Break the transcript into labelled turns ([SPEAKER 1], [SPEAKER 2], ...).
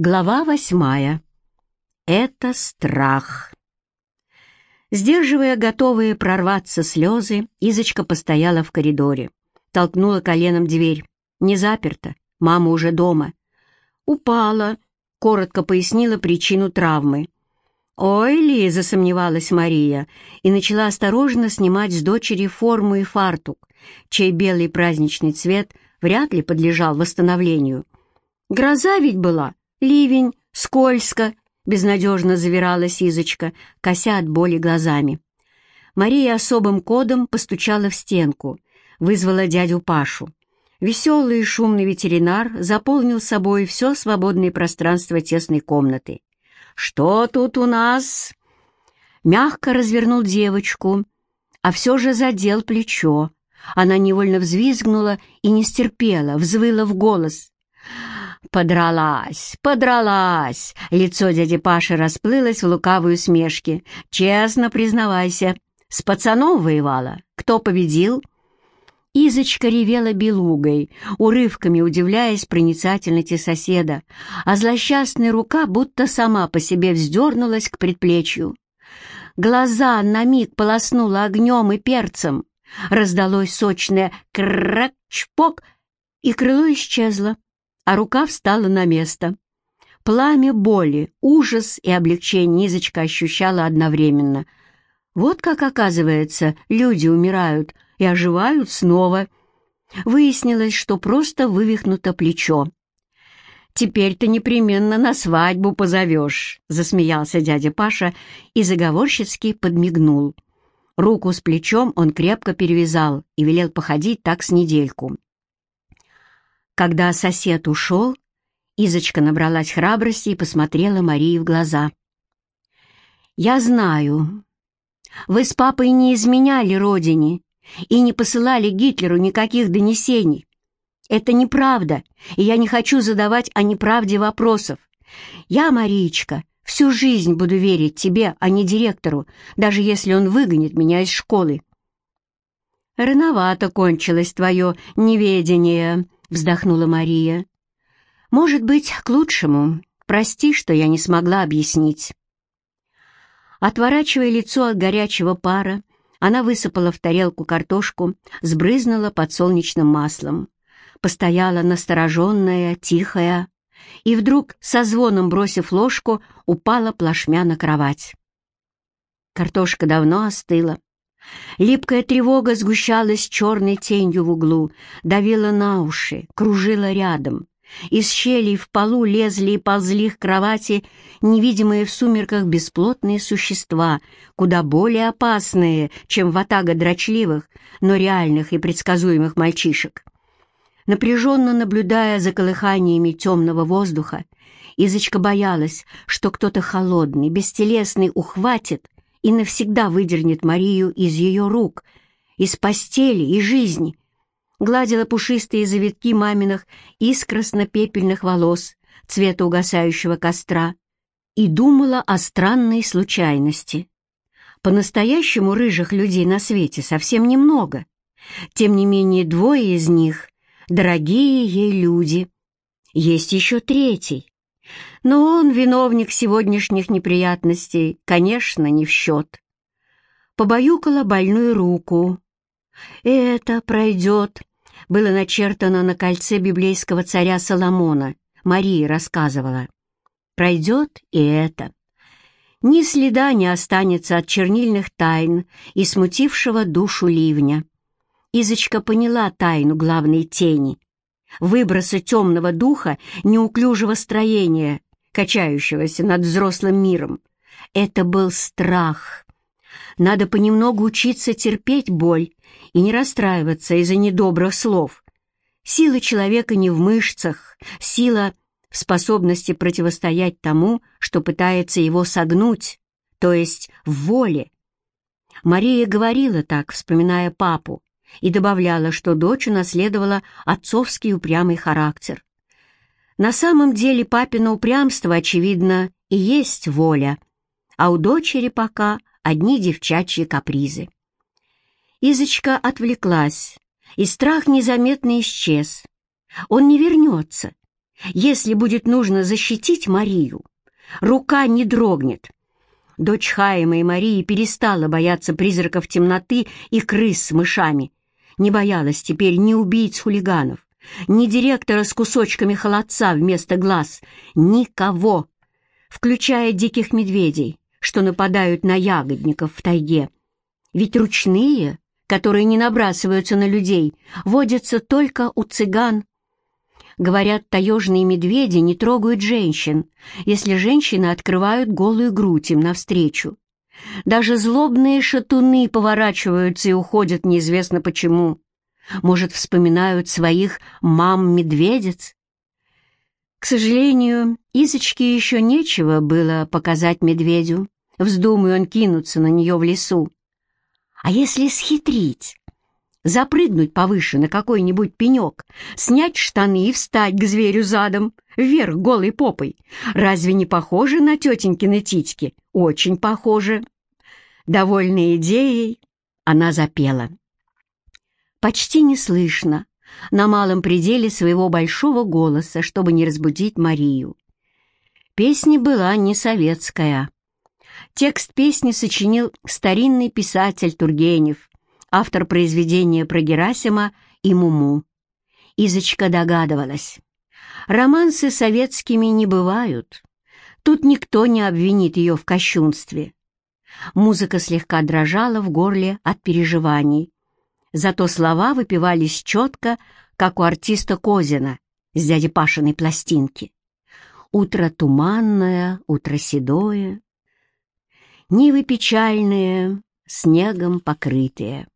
[SPEAKER 1] Глава восьмая. Это страх. Сдерживая готовые прорваться слезы, Изочка постояла в коридоре. Толкнула коленом дверь. Не заперта, мама уже дома. «Упала», — коротко пояснила причину травмы. «Ой ли», — засомневалась Мария и начала осторожно снимать с дочери форму и фартук, чей белый праздничный цвет вряд ли подлежал восстановлению. «Гроза ведь была», «Ливень, скользко», — безнадежно завиралась Изочка, кося от боли глазами. Мария особым кодом постучала в стенку, вызвала дядю Пашу. Веселый и шумный ветеринар заполнил собой все свободное пространство тесной комнаты. «Что тут у нас?» Мягко развернул девочку, а все же задел плечо. Она невольно взвизгнула и не стерпела, взвыла в голос. «Подралась, подралась!» Лицо дяди Паши расплылось в лукавой усмешке. «Честно признавайся, с пацаном воевала? Кто победил?» Изочка ревела белугой, урывками удивляясь проницательности соседа, а злосчастная рука будто сама по себе вздернулась к предплечью. Глаза на миг полоснула огнем и перцем. Раздалось сочное крак-чпок, и крыло исчезло а рука встала на место. Пламя боли, ужас и облегчение Низочка ощущала одновременно. Вот как, оказывается, люди умирают и оживают снова. Выяснилось, что просто вывихнуто плечо. «Теперь ты непременно на свадьбу позовешь», — засмеялся дядя Паша и заговорщицки подмигнул. Руку с плечом он крепко перевязал и велел походить так с недельку. Когда сосед ушел, Изочка набралась храбрости и посмотрела Марии в глаза. «Я знаю. Вы с папой не изменяли родине и не посылали Гитлеру никаких донесений. Это неправда, и я не хочу задавать о неправде вопросов. Я, Мариечка, всю жизнь буду верить тебе, а не директору, даже если он выгонит меня из школы». «Рановато кончилось твое неведение», — вздохнула Мария. «Может быть, к лучшему. Прости, что я не смогла объяснить». Отворачивая лицо от горячего пара, она высыпала в тарелку картошку, сбрызнула подсолнечным маслом. Постояла настороженная, тихая, и вдруг, со звоном бросив ложку, упала плашмя на кровать. Картошка давно остыла, Липкая тревога сгущалась черной тенью в углу, давила на уши, кружила рядом. Из щелей в полу лезли и ползли к кровати невидимые в сумерках бесплотные существа, куда более опасные, чем ватага дрочливых, но реальных и предсказуемых мальчишек. Напряженно наблюдая за колыханиями темного воздуха, Изочка боялась, что кто-то холодный, бестелесный ухватит и навсегда выдернет Марию из ее рук, из постели и жизни. Гладила пушистые завитки маминых искросно-пепельных волос цвета угасающего костра и думала о странной случайности. По-настоящему рыжих людей на свете совсем немного. Тем не менее, двое из них — дорогие ей люди. Есть еще третий, но он, виновник сегодняшних неприятностей, конечно, не в счет. Побаюкала больную руку. «Это пройдет», — было начертано на кольце библейского царя Соломона, Мария рассказывала. «Пройдет и это». Ни следа не останется от чернильных тайн и смутившего душу ливня. Изочка поняла тайну главной тени, выброса темного духа неуклюжего строения, качающегося над взрослым миром. Это был страх. Надо понемногу учиться терпеть боль и не расстраиваться из-за недобрых слов. Сила человека не в мышцах, сила в способности противостоять тому, что пытается его согнуть, то есть в воле. Мария говорила так, вспоминая папу, и добавляла, что дочь унаследовала отцовский упрямый характер. На самом деле папино упрямство, очевидно, и есть воля, а у дочери пока одни девчачьи капризы. Изочка отвлеклась, и страх незаметно исчез. Он не вернется. Если будет нужно защитить Марию, рука не дрогнет. Дочь Хайма и Марии перестала бояться призраков темноты и крыс с мышами. Не боялась теперь ни убийц-хулиганов, ни директора с кусочками холодца вместо глаз, никого, включая диких медведей, что нападают на ягодников в тайге. Ведь ручные, которые не набрасываются на людей, водятся только у цыган. Говорят, таежные медведи не трогают женщин, если женщины открывают голую грудь им навстречу. Даже злобные шатуны поворачиваются и уходят неизвестно почему. Может, вспоминают своих мам-медведец? К сожалению, Изочке еще нечего было показать медведю. Вздумай он кинуться на нее в лесу. А если схитрить? Запрыгнуть повыше на какой-нибудь пенек, снять штаны и встать к зверю задом, вверх голой попой. Разве не похоже на тетенькины титьки? Очень похоже. Довольная идеей, она запела. Почти не слышно, на малом пределе своего большого голоса, чтобы не разбудить Марию. Песня была не советская. Текст песни сочинил старинный писатель Тургенев, автор произведения про Герасима и Муму. Изочка догадывалась. Романсы советскими не бывают. Тут никто не обвинит ее в кощунстве. Музыка слегка дрожала в горле от переживаний. Зато слова выпивались четко, как у артиста Козина с дяди Пашиной пластинки. Утро туманное, утро седое, Нивы печальные, снегом покрытые.